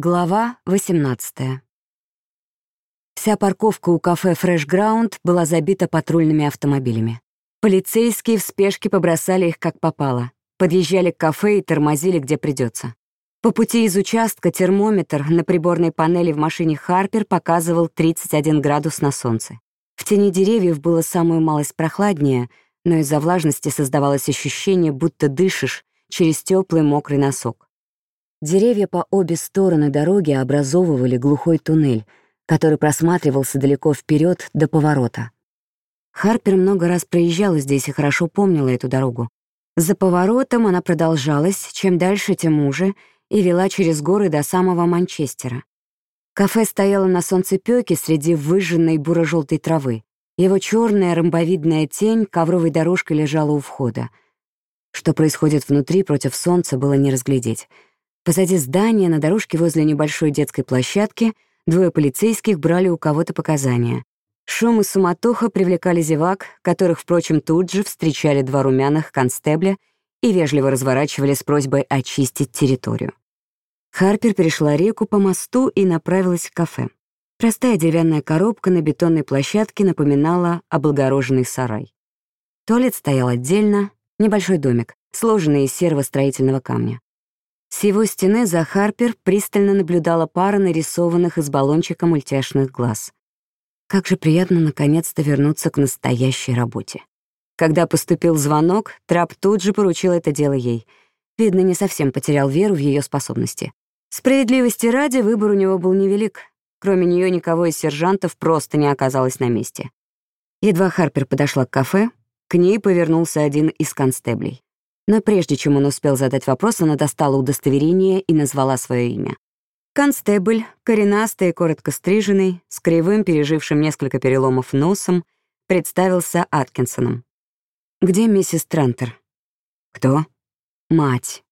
Глава 18 Вся парковка у кафе Fresh Ground была забита патрульными автомобилями. Полицейские в спешке побросали их как попало. Подъезжали к кафе и тормозили, где придется. По пути из участка термометр на приборной панели в машине Харпер показывал 31 градус на солнце. В тени деревьев было самую малость прохладнее, но из-за влажности создавалось ощущение, будто дышишь через теплый мокрый носок. Деревья по обе стороны дороги образовывали глухой туннель, который просматривался далеко вперед до поворота. Харпер много раз проезжала здесь и хорошо помнила эту дорогу. За поворотом она продолжалась, чем дальше, тем уже, и вела через горы до самого Манчестера. Кафе стояло на солнцепёке среди выжженной буро-желтой травы. Его черная ромбовидная тень ковровой дорожкой лежала у входа. Что происходит внутри против солнца, было не разглядеть — Позади здания, на дорожке возле небольшой детской площадки, двое полицейских брали у кого-то показания. Шум и суматоха привлекали зевак, которых, впрочем, тут же встречали два румяных констебля и вежливо разворачивали с просьбой очистить территорию. Харпер перешла реку по мосту и направилась в кафе. Простая деревянная коробка на бетонной площадке напоминала облагороженный сарай. Туалет стоял отдельно, небольшой домик, сложенный из серого строительного камня. С его стены за Харпер пристально наблюдала пара нарисованных из баллончика мультяшных глаз. Как же приятно наконец-то вернуться к настоящей работе. Когда поступил звонок, Трап тут же поручил это дело ей. Видно, не совсем потерял веру в ее способности. Справедливости ради, выбор у него был невелик. Кроме нее никого из сержантов просто не оказалось на месте. Едва Харпер подошла к кафе, к ней повернулся один из констеблей. Но прежде чем он успел задать вопрос, она достала удостоверение и назвала свое имя. Констебль, коренастый и коротко стриженный, с кривым, пережившим несколько переломов носом, представился Аткинсоном. «Где миссис Трантер?» «Кто?» «Мать».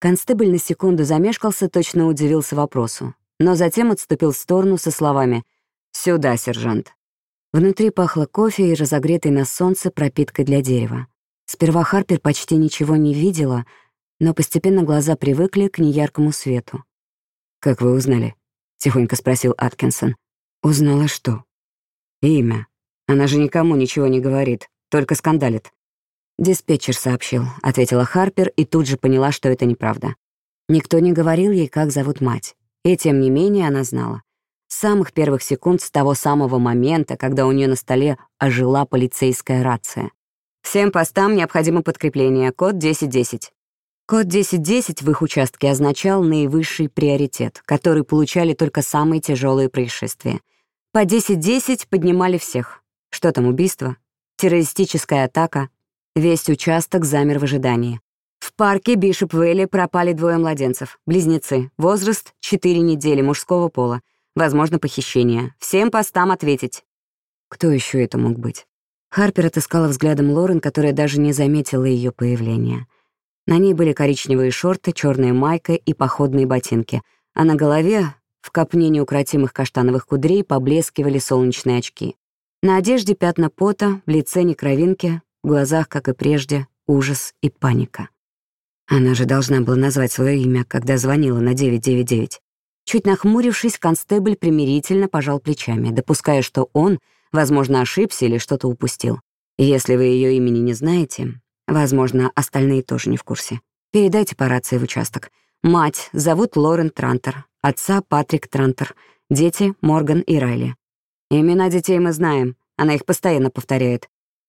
Констебль на секунду замешкался, точно удивился вопросу, но затем отступил в сторону со словами «Сюда, сержант». Внутри пахло кофе и разогретой на солнце пропиткой для дерева. Сперва Харпер почти ничего не видела, но постепенно глаза привыкли к неяркому свету. «Как вы узнали?» — тихонько спросил Аткинсон. «Узнала что?» «Имя. Она же никому ничего не говорит, только скандалит». «Диспетчер сообщил», — ответила Харпер и тут же поняла, что это неправда. Никто не говорил ей, как зовут мать. И тем не менее она знала. С самых первых секунд, с того самого момента, когда у нее на столе ожила полицейская рация. Всем постам необходимо подкрепление. Код 1010. Код 1010 в их участке означал наивысший приоритет, который получали только самые тяжелые происшествия. По 1010 поднимали всех. Что там, убийство? Террористическая атака? Весь участок замер в ожидании. В парке Бишоп-Вэлли пропали двое младенцев, близнецы, возраст 4 недели, мужского пола. Возможно, похищение. Всем постам ответить. Кто еще это мог быть? Харпер отыскала взглядом Лорен, которая даже не заметила ее появления. На ней были коричневые шорты, черная майка и походные ботинки, а на голове, в копне неукротимых каштановых кудрей, поблескивали солнечные очки. На одежде пятна пота, в лице некровинки, в глазах, как и прежде, ужас и паника. Она же должна была назвать свое имя, когда звонила на 999. Чуть нахмурившись, констебль примирительно пожал плечами, допуская, что он — Возможно, ошибся или что-то упустил. Если вы ее имени не знаете, возможно, остальные тоже не в курсе. Передайте по рации в участок. Мать зовут Лорен Трантер, отца Патрик Трантер, дети Морган и Райли. Имена детей мы знаем, она их постоянно повторяет.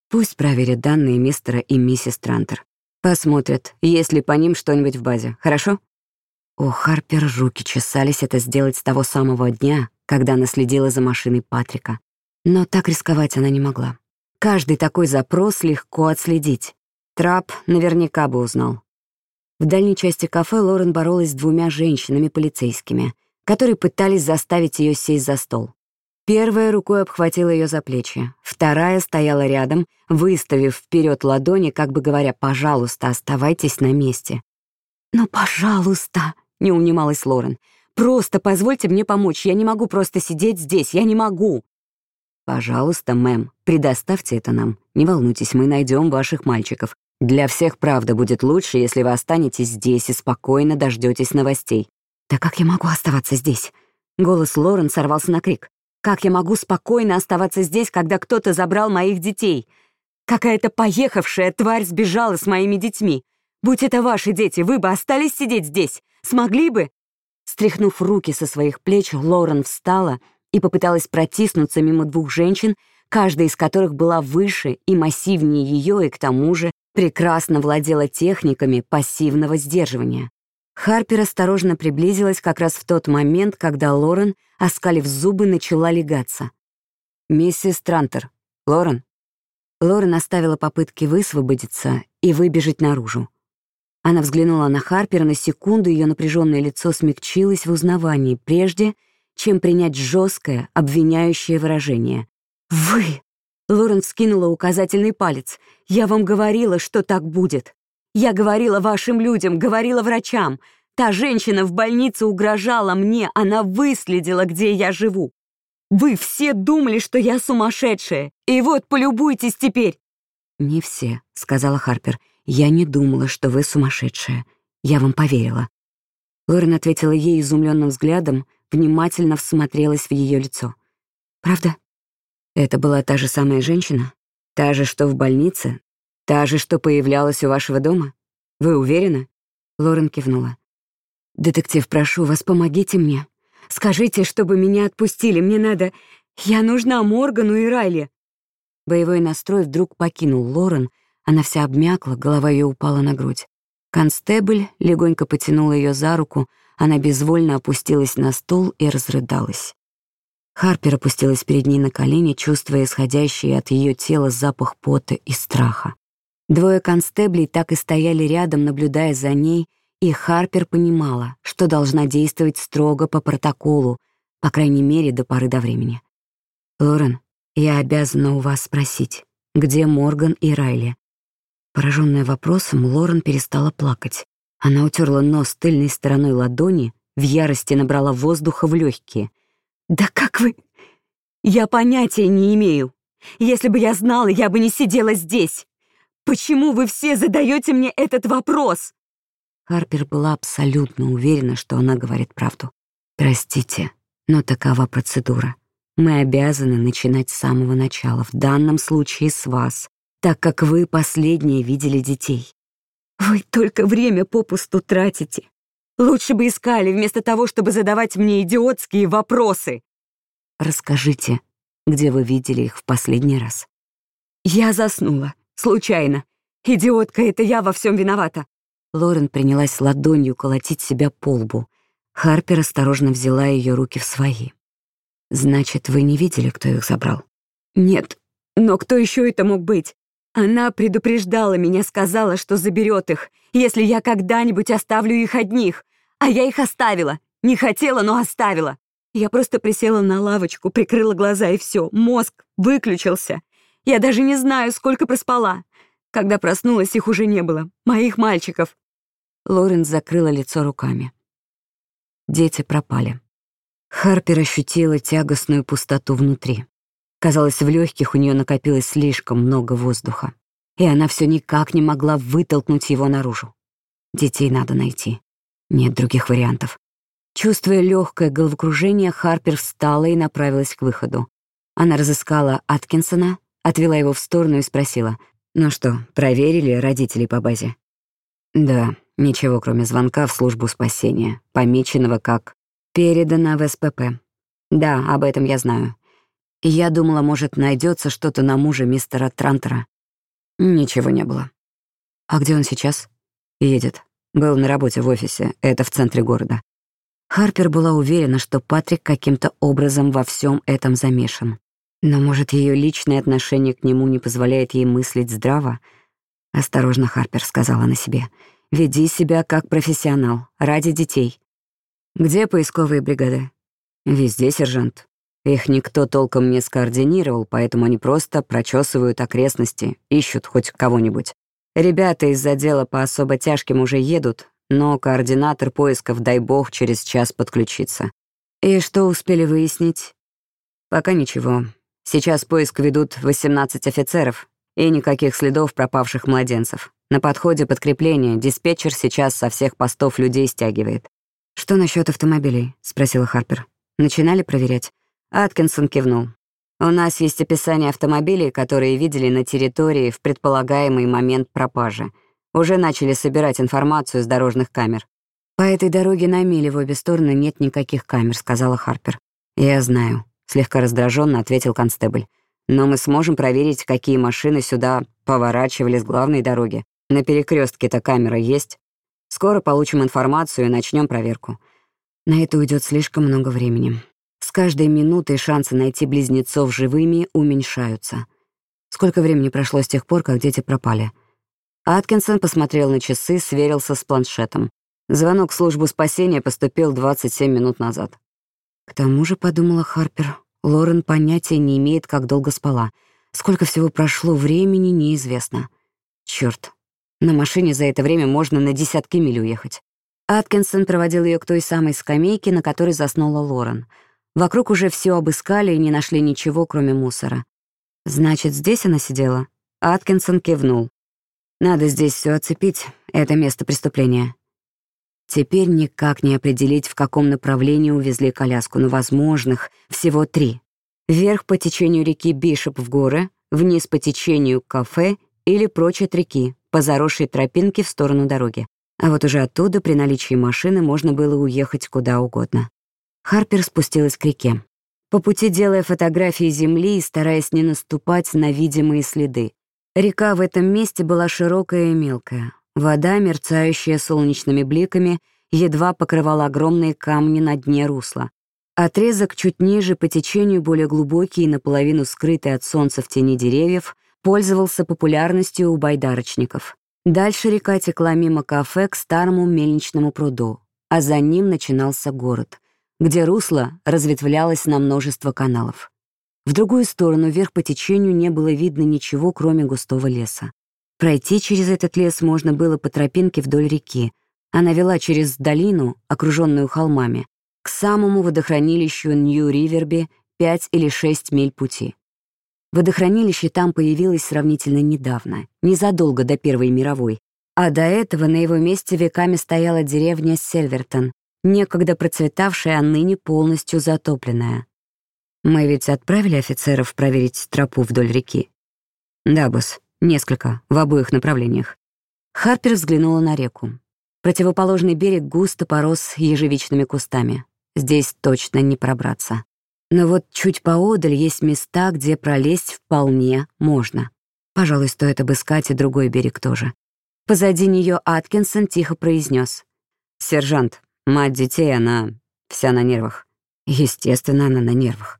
Пусть проверят данные мистера и миссис Трантер. Посмотрят, есть ли по ним что-нибудь в базе, хорошо? У Харпер руки чесались это сделать с того самого дня, когда она следила за машиной Патрика. Но так рисковать она не могла. Каждый такой запрос легко отследить. Трап наверняка бы узнал. В дальней части кафе Лорен боролась с двумя женщинами-полицейскими, которые пытались заставить ее сесть за стол. Первая рукой обхватила ее за плечи, вторая стояла рядом, выставив вперед ладони, как бы говоря, «пожалуйста, оставайтесь на месте». «Ну, пожалуйста», — не унималась Лорен, «просто позвольте мне помочь, я не могу просто сидеть здесь, я не могу». «Пожалуйста, мэм, предоставьте это нам. Не волнуйтесь, мы найдем ваших мальчиков. Для всех, правда, будет лучше, если вы останетесь здесь и спокойно дождетесь новостей. «Да как я могу оставаться здесь?» Голос Лорен сорвался на крик. «Как я могу спокойно оставаться здесь, когда кто-то забрал моих детей? Какая-то поехавшая тварь сбежала с моими детьми. Будь это ваши дети, вы бы остались сидеть здесь? Смогли бы?» Стряхнув руки со своих плеч, Лорен встала и попыталась протиснуться мимо двух женщин, каждая из которых была выше и массивнее ее и, к тому же, прекрасно владела техниками пассивного сдерживания. Харпер осторожно приблизилась как раз в тот момент, когда Лорен, оскалив зубы, начала легаться. «Миссис Трантер. Лорен?» Лорен оставила попытки высвободиться и выбежать наружу. Она взглянула на Харпера, на секунду ее напряженное лицо смягчилось в узнавании, прежде чем принять жесткое, обвиняющее выражение. «Вы!» Лорен скинула указательный палец. «Я вам говорила, что так будет. Я говорила вашим людям, говорила врачам. Та женщина в больнице угрожала мне, она выследила, где я живу. Вы все думали, что я сумасшедшая. И вот, полюбуйтесь теперь. «Не все», — сказала Харпер. «Я не думала, что вы сумасшедшая. Я вам поверила». Лорен ответила ей изумленным взглядом, внимательно всмотрелась в ее лицо. «Правда? Это была та же самая женщина? Та же, что в больнице? Та же, что появлялась у вашего дома? Вы уверены?» Лорен кивнула. «Детектив, прошу вас, помогите мне. Скажите, чтобы меня отпустили. Мне надо... Я нужна Моргану и Райли». Боевой настрой вдруг покинул Лорен. Она вся обмякла, голова ее упала на грудь. Констебль легонько потянул ее за руку, она безвольно опустилась на стул и разрыдалась. Харпер опустилась перед ней на колени, чувствуя исходящий от ее тела запах пота и страха. Двое констеблей так и стояли рядом, наблюдая за ней, и Харпер понимала, что должна действовать строго по протоколу, по крайней мере, до поры до времени. «Лорен, я обязана у вас спросить, где Морган и Райли?» Пораженная вопросом, Лорен перестала плакать. Она утерла нос тыльной стороной ладони, в ярости набрала воздуха в легкие. «Да как вы...» «Я понятия не имею. Если бы я знала, я бы не сидела здесь. Почему вы все задаете мне этот вопрос?» Харпер была абсолютно уверена, что она говорит правду. «Простите, но такова процедура. Мы обязаны начинать с самого начала, в данном случае с вас, так как вы последние видели детей. Вы только время попусту тратите. Лучше бы искали, вместо того, чтобы задавать мне идиотские вопросы. Расскажите, где вы видели их в последний раз. Я заснула. Случайно. Идиотка, это я во всем виновата. Лорен принялась ладонью колотить себя по лбу. Харпер осторожно взяла ее руки в свои. «Значит, вы не видели, кто их забрал?» «Нет, но кто еще это мог быть? Она предупреждала меня, сказала, что заберет их, если я когда-нибудь оставлю их одних. А я их оставила. Не хотела, но оставила. Я просто присела на лавочку, прикрыла глаза, и все, мозг выключился. Я даже не знаю, сколько проспала. Когда проснулась, их уже не было. Моих мальчиков. Лоренс закрыла лицо руками. Дети пропали. Харпер ощутила тягостную пустоту внутри. Казалось, в легких у нее накопилось слишком много воздуха, и она все никак не могла вытолкнуть его наружу. Детей надо найти. Нет других вариантов. Чувствуя легкое головокружение, Харпер встала и направилась к выходу. Она разыскала Аткинсона, отвела его в сторону и спросила, «Ну что, проверили родителей по базе?» «Да, ничего, кроме звонка в службу спасения, помеченного как «передано в СПП». Да, об этом я знаю. И я думала, может, найдется что-то на мужа мистера Трантера. Ничего не было. А где он сейчас? Едет. Был на работе в офисе, это в центре города. Харпер была уверена, что Патрик каким-то образом во всем этом замешан. Но, может, ее личное отношение к нему не позволяет ей мыслить здраво? «Осторожно, Харпер», — сказала она себе. «Веди себя как профессионал, ради детей». «Где поисковые бригады?» «Везде, сержант. Их никто толком не скоординировал, поэтому они просто прочесывают окрестности, ищут хоть кого-нибудь. Ребята из отдела по особо тяжким уже едут, но координатор поисков, дай бог, через час подключится. И что успели выяснить? Пока ничего. Сейчас поиск ведут 18 офицеров, и никаких следов пропавших младенцев. На подходе подкрепление, диспетчер сейчас со всех постов людей стягивает. «Что насчет автомобилей?» — спросила Харпер. «Начинали проверять?» Аткинсон кивнул. «У нас есть описание автомобилей, которые видели на территории в предполагаемый момент пропажи. Уже начали собирать информацию с дорожных камер. «По этой дороге на миле в обе стороны нет никаких камер», — сказала Харпер. «Я знаю», — слегка раздраженно ответил констебль. «Но мы сможем проверить, какие машины сюда поворачивали с главной дороги. На перекрестке-то камера есть. Скоро получим информацию и начнем проверку. На это уйдет слишком много времени. С каждой минутой шансы найти близнецов живыми уменьшаются. Сколько времени прошло с тех пор, как дети пропали?» Аткинсон посмотрел на часы, сверился с планшетом. Звонок в службу спасения поступил 27 минут назад. К тому же, подумала Харпер, Лорен понятия не имеет, как долго спала. Сколько всего прошло времени, неизвестно. Чёрт, на машине за это время можно на десятки миль уехать. Аткинсон проводил ее к той самой скамейке, на которой заснула Лорен. Вокруг уже все обыскали и не нашли ничего, кроме мусора. Значит, здесь она сидела? Аткинсон кивнул. Надо здесь все оцепить, это место преступления. Теперь никак не определить, в каком направлении увезли коляску, но возможных всего три. Вверх по течению реки Бишоп в горы, вниз по течению кафе или прочь от реки, по заросшей тропинке в сторону дороги. А вот уже оттуда при наличии машины можно было уехать куда угодно. Харпер спустилась к реке. По пути делая фотографии земли и стараясь не наступать на видимые следы. Река в этом месте была широкая и мелкая. Вода, мерцающая солнечными бликами, едва покрывала огромные камни на дне русла. Отрезок чуть ниже по течению, более глубокий и наполовину скрытый от солнца в тени деревьев, пользовался популярностью у байдарочников. Дальше река текла мимо кафе к старому мельничному пруду, а за ним начинался город, где русло разветвлялось на множество каналов. В другую сторону, вверх по течению, не было видно ничего, кроме густого леса. Пройти через этот лес можно было по тропинке вдоль реки. Она вела через долину, окруженную холмами, к самому водохранилищу Нью-Риверби 5 или 6 миль пути. Водохранилище там появилось сравнительно недавно, незадолго до Первой мировой, а до этого на его месте веками стояла деревня Сельвертон, некогда процветавшая, а ныне полностью затопленная. Мы ведь отправили офицеров проверить тропу вдоль реки? Да, босс. Несколько, в обоих направлениях. Харпер взглянула на реку. Противоположный берег густо порос ежевичными кустами. Здесь точно не пробраться. Но вот чуть поодаль есть места, где пролезть вполне можно. Пожалуй, стоит обыскать и другой берег тоже. Позади нее Аткинсон тихо произнес: «Сержант, мать детей, она вся на нервах». Естественно, она на нервах.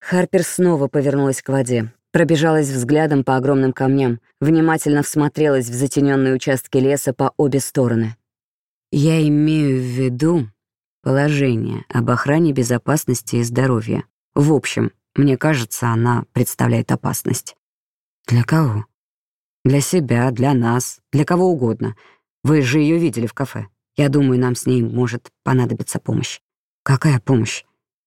Харпер снова повернулась к воде. Пробежалась взглядом по огромным камням, внимательно всмотрелась в затененные участки леса по обе стороны. Я имею в виду положение об охране безопасности и здоровья. В общем, мне кажется, она представляет опасность. Для кого? Для себя, для нас, для кого угодно. Вы же ее видели в кафе. Я думаю, нам с ней может понадобиться помощь. Какая помощь?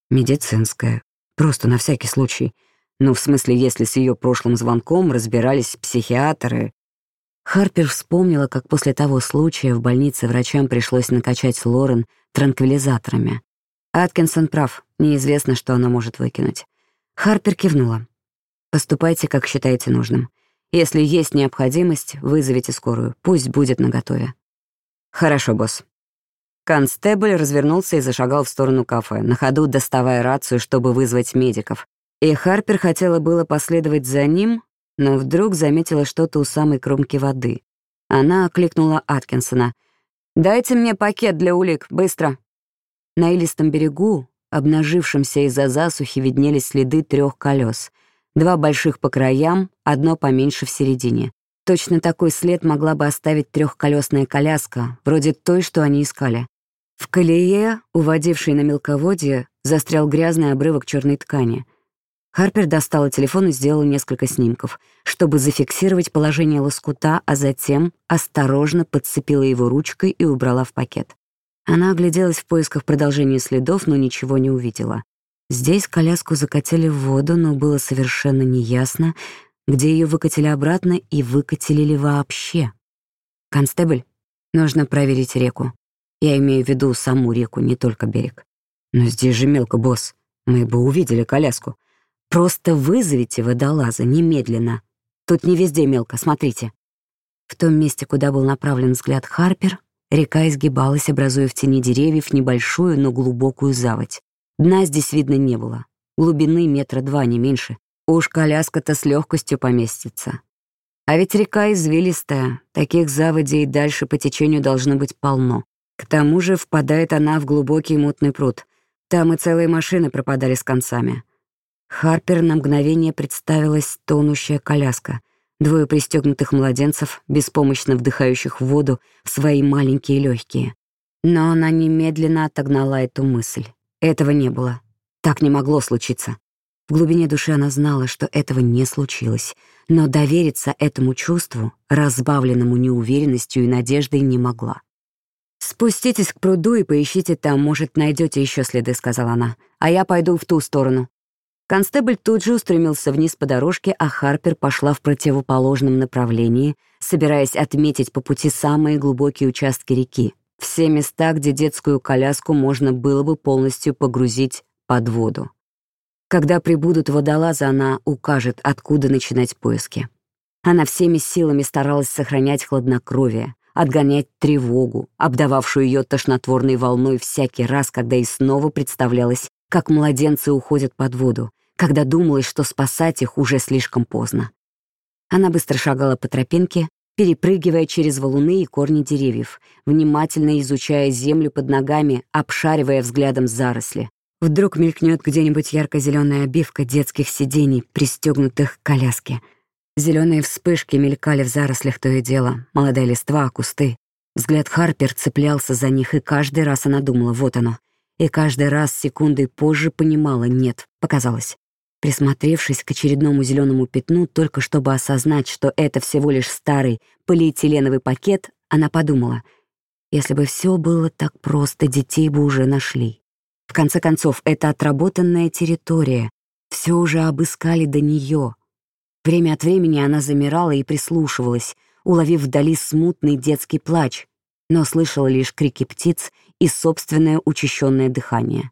Медицинская. Просто на всякий случай — ну, в смысле, если с ее прошлым звонком разбирались психиатры. Харпер вспомнила, как после того случая в больнице врачам пришлось накачать Лорен транквилизаторами. Аткинсон прав, неизвестно, что она может выкинуть. Харпер кивнула. «Поступайте, как считаете нужным. Если есть необходимость, вызовите скорую. Пусть будет наготове». «Хорошо, босс». Констебль развернулся и зашагал в сторону кафе, на ходу доставая рацию, чтобы вызвать медиков. И Харпер хотела было последовать за ним, но вдруг заметила что-то у самой кромки воды. Она окликнула Аткинсона. «Дайте мне пакет для улик, быстро!» На илистом берегу, обнажившемся из-за засухи, виднелись следы трех колес. Два больших по краям, одно поменьше в середине. Точно такой след могла бы оставить трехколесная коляска, вроде той, что они искали. В колее, уводившей на мелководье, застрял грязный обрывок черной ткани — Харпер достала телефон и сделала несколько снимков, чтобы зафиксировать положение лоскута, а затем осторожно подцепила его ручкой и убрала в пакет. Она огляделась в поисках продолжения следов, но ничего не увидела. Здесь коляску закатили в воду, но было совершенно неясно, где ее выкатили обратно и выкатили ли вообще. «Констебль, нужно проверить реку». Я имею в виду саму реку, не только берег. Но здесь же мелко, босс. Мы бы увидели коляску. Просто вызовите водолаза немедленно. Тут не везде мелко, смотрите. В том месте, куда был направлен взгляд Харпер, река изгибалась, образуя в тени деревьев небольшую, но глубокую заводь. Дна здесь видно не было. Глубины метра два, не меньше. Уж коляска-то с легкостью поместится. А ведь река извилистая, таких заводей дальше по течению должно быть полно. К тому же впадает она в глубокий мутный пруд. Там и целые машины пропадали с концами. Харпер на мгновение представилась тонущая коляска. Двое пристегнутых младенцев, беспомощно вдыхающих воду в свои маленькие легкие. Но она немедленно отогнала эту мысль. Этого не было. Так не могло случиться. В глубине души она знала, что этого не случилось, но довериться этому чувству, разбавленному неуверенностью и надеждой, не могла. «Спуститесь к пруду и поищите там, может, найдете еще следы», — сказала она, «а я пойду в ту сторону». Констебль тут же устремился вниз по дорожке, а Харпер пошла в противоположном направлении, собираясь отметить по пути самые глубокие участки реки, все места, где детскую коляску можно было бы полностью погрузить под воду. Когда прибудут водолазы, она укажет, откуда начинать поиски. Она всеми силами старалась сохранять хладнокровие, отгонять тревогу, обдававшую ее тошнотворной волной всякий раз, когда ей снова представлялось, как младенцы уходят под воду, когда думалось, что спасать их уже слишком поздно. Она быстро шагала по тропинке, перепрыгивая через валуны и корни деревьев, внимательно изучая землю под ногами, обшаривая взглядом заросли. Вдруг мелькнет где-нибудь ярко-зеленая обивка детских сидений, пристегнутых к коляске — Зеленые вспышки мелькали в зарослях то и дело, молодая листва, кусты. Взгляд Харпер цеплялся за них, и каждый раз она думала, вот оно. И каждый раз секундой позже понимала, нет, показалось. Присмотревшись к очередному зеленому пятну, только чтобы осознать, что это всего лишь старый полиэтиленовый пакет, она подумала, если бы все было так просто, детей бы уже нашли. В конце концов, это отработанная территория. Все уже обыскали до нее. Время от времени она замирала и прислушивалась, уловив вдали смутный детский плач, но слышала лишь крики птиц и собственное учащенное дыхание.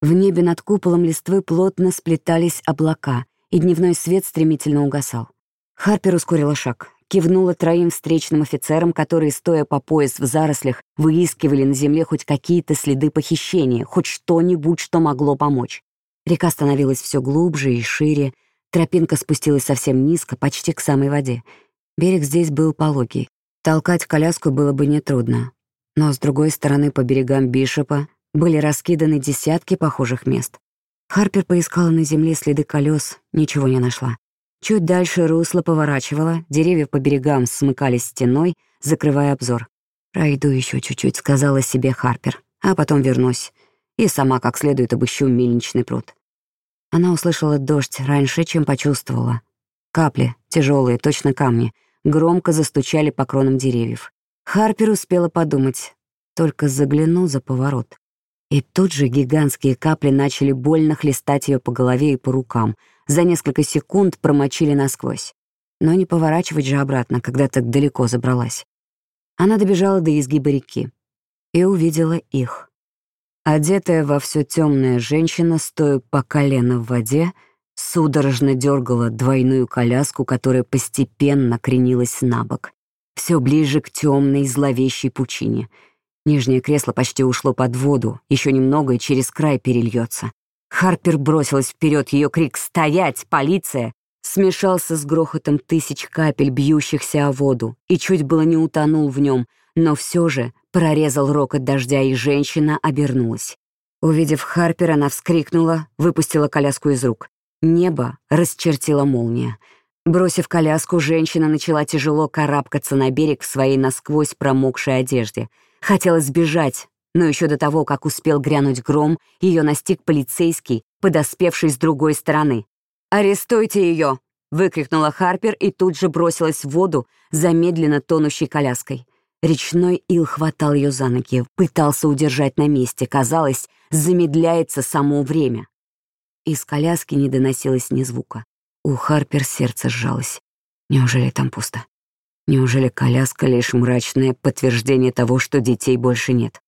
В небе над куполом листвы плотно сплетались облака, и дневной свет стремительно угасал. Харпер ускорила шаг, кивнула троим встречным офицерам, которые, стоя по пояс в зарослях, выискивали на земле хоть какие-то следы похищения, хоть что-нибудь, что могло помочь. Река становилась все глубже и шире, Тропинка спустилась совсем низко, почти к самой воде. Берег здесь был пологий. Толкать коляску было бы нетрудно. Но с другой стороны, по берегам Бишопа были раскиданы десятки похожих мест. Харпер поискала на земле следы колес, ничего не нашла. Чуть дальше русло поворачивало, деревья по берегам смыкались стеной, закрывая обзор. «Пройду еще чуть-чуть», — сказала себе Харпер, «а потом вернусь и сама как следует обыщу мельничный пруд». Она услышала дождь раньше, чем почувствовала. Капли, тяжелые, точно камни, громко застучали по кронам деревьев. Харпер успела подумать, только загляну за поворот. И тут же гигантские капли начали больно хлестать ее по голове и по рукам. За несколько секунд промочили насквозь. Но не поворачивать же обратно, когда так далеко забралась. Она добежала до изгиба реки и увидела их. Одетая во все темное женщина, стоя по колено в воде, судорожно дергала двойную коляску, которая постепенно кренилась на бок, все ближе к темной зловещей пучине. Нижнее кресло почти ушло под воду, еще немного и через край перельется. Харпер бросилась вперед, ее крик «Стоять! Полиция!» смешался с грохотом тысяч капель, бьющихся о воду, и чуть было не утонул в нем, но все же Прорезал рокот дождя, и женщина обернулась. Увидев Харпер, она вскрикнула, выпустила коляску из рук. Небо расчертила молния. Бросив коляску, женщина начала тяжело карабкаться на берег в своей насквозь промокшей одежде. Хотелось сбежать, но еще до того, как успел грянуть гром, ее настиг полицейский, подоспевший с другой стороны. «Арестуйте ее!» — выкрикнула Харпер и тут же бросилась в воду, замедленно тонущей коляской. Речной ил хватал ее за ноги, пытался удержать на месте. Казалось, замедляется само время. Из коляски не доносилось ни звука. У Харпер сердце сжалось. Неужели там пусто? Неужели коляска — лишь мрачное подтверждение того, что детей больше нет?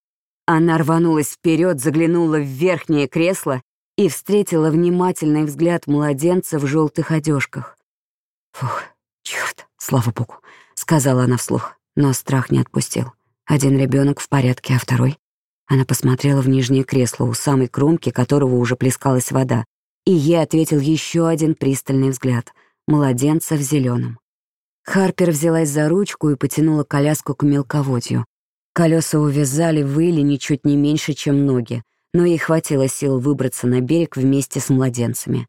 Она рванулась вперед, заглянула в верхнее кресло и встретила внимательный взгляд младенца в желтых одежках. «Фух, черт, слава богу», — сказала она вслух, но страх не отпустил. Один ребенок в порядке, а второй? Она посмотрела в нижнее кресло, у самой кромки которого уже плескалась вода, и ей ответил еще один пристальный взгляд — младенца в зеленом. Харпер взялась за ручку и потянула коляску к мелководью. Колеса увязали в иле ничуть не меньше, чем ноги, но ей хватило сил выбраться на берег вместе с младенцами.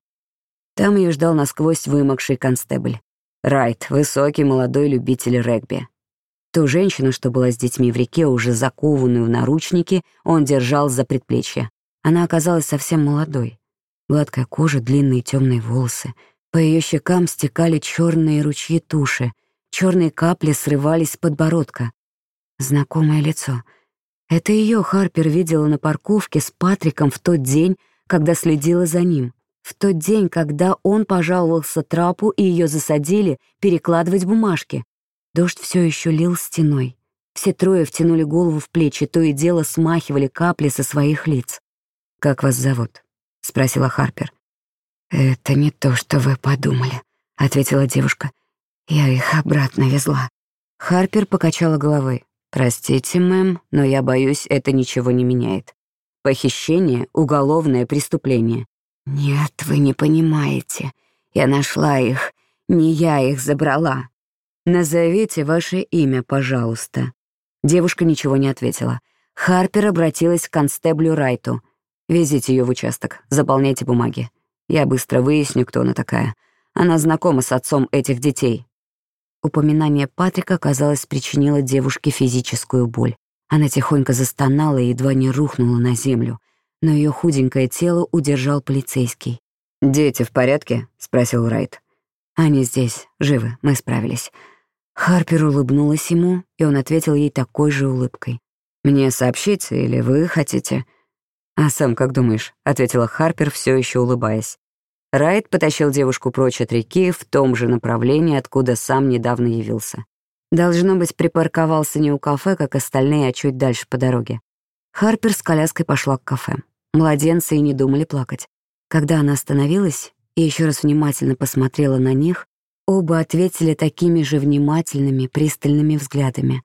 Там ее ждал насквозь вымокший констебль. Райт, высокий молодой любитель регби. Ту женщину, что была с детьми в реке, уже закованную в наручники, он держал за предплечье. Она оказалась совсем молодой. Гладкая кожа, длинные темные волосы. По ее щекам стекали черные ручьи туши. Черные капли срывались с подбородка. Знакомое лицо. Это ее Харпер видела на парковке с Патриком в тот день, когда следила за ним. В тот день, когда он пожаловался трапу и ее засадили перекладывать бумажки. Дождь все еще лил стеной. Все трое втянули голову в плечи, то и дело смахивали капли со своих лиц. «Как вас зовут?» — спросила Харпер. «Это не то, что вы подумали», — ответила девушка. «Я их обратно везла». Харпер покачала головой. «Простите, мэм, но я боюсь, это ничего не меняет. Похищение — уголовное преступление». «Нет, вы не понимаете. Я нашла их. Не я их забрала. «Назовите ваше имя, пожалуйста». Девушка ничего не ответила. Харпер обратилась к констеблю Райту. «Везите ее в участок, заполняйте бумаги. Я быстро выясню, кто она такая. Она знакома с отцом этих детей». Упоминание Патрика, казалось, причинило девушке физическую боль. Она тихонько застонала и едва не рухнула на землю, но ее худенькое тело удержал полицейский. «Дети в порядке?» — спросил Райт. «Они здесь, живы, мы справились. Харпер улыбнулась ему, и он ответил ей такой же улыбкой. «Мне сообщить или вы хотите?» «А сам как думаешь?» — ответила Харпер, все еще улыбаясь. Райт потащил девушку прочь от реки в том же направлении, откуда сам недавно явился. Должно быть, припарковался не у кафе, как остальные, а чуть дальше по дороге. Харпер с коляской пошла к кафе. Младенцы и не думали плакать. Когда она остановилась и еще раз внимательно посмотрела на них, Оба ответили такими же внимательными, пристальными взглядами.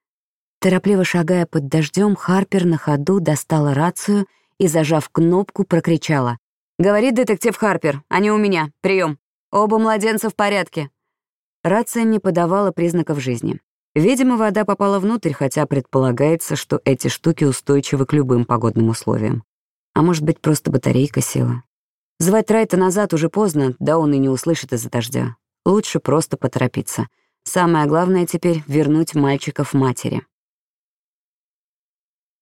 Торопливо шагая под дождем, Харпер на ходу достала рацию и, зажав кнопку, прокричала. «Говорит детектив Харпер, они у меня. Прием. Оба младенца в порядке». Рация не подавала признаков жизни. Видимо, вода попала внутрь, хотя предполагается, что эти штуки устойчивы к любым погодным условиям. А может быть, просто батарейка села. Звать Райта назад уже поздно, да он и не услышит из-за дождя. Лучше просто поторопиться. Самое главное теперь — вернуть мальчиков матери.